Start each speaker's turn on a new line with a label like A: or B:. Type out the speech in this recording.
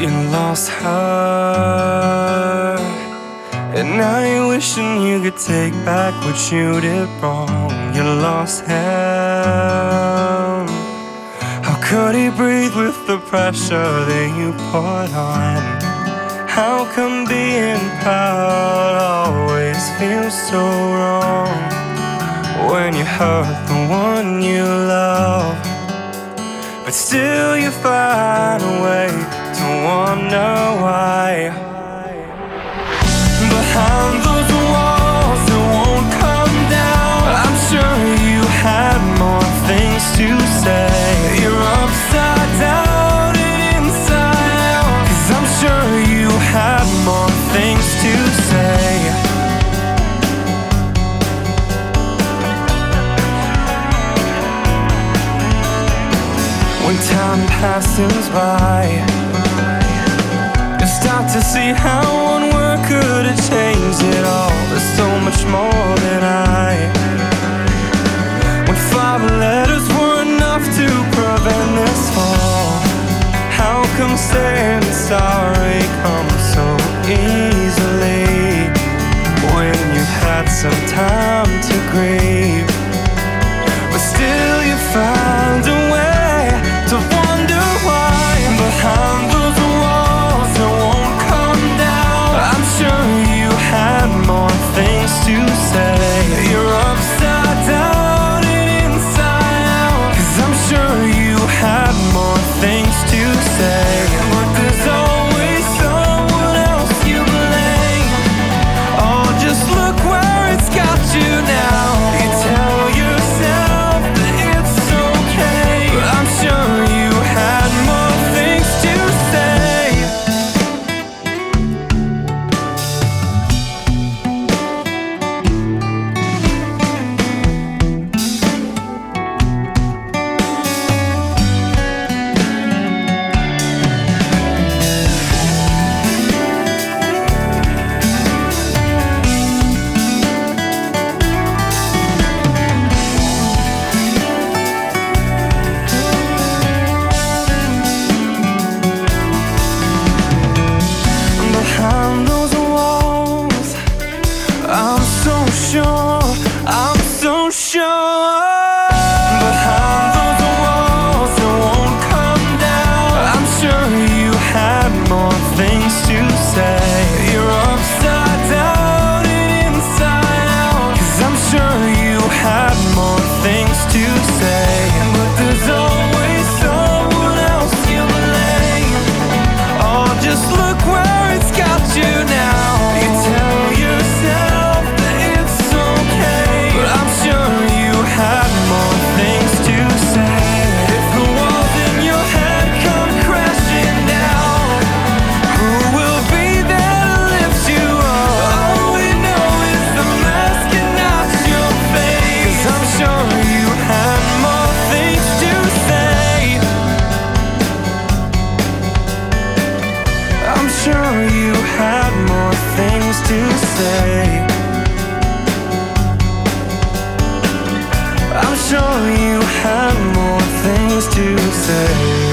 A: in lost heart And now you're wishing you could take back what you did wrong. You lost him. How could he breathe with the pressure that you put on? How come being proud always feels so wrong when you hurt the one you love? But still. When time passes by. You start to see how one word could have changed it all. There's so much more than I. When five letters were enough to prevent this fall How come saying sorry comes so easy had more things to say. sure you had more things to say. I'm sure you had more things to say.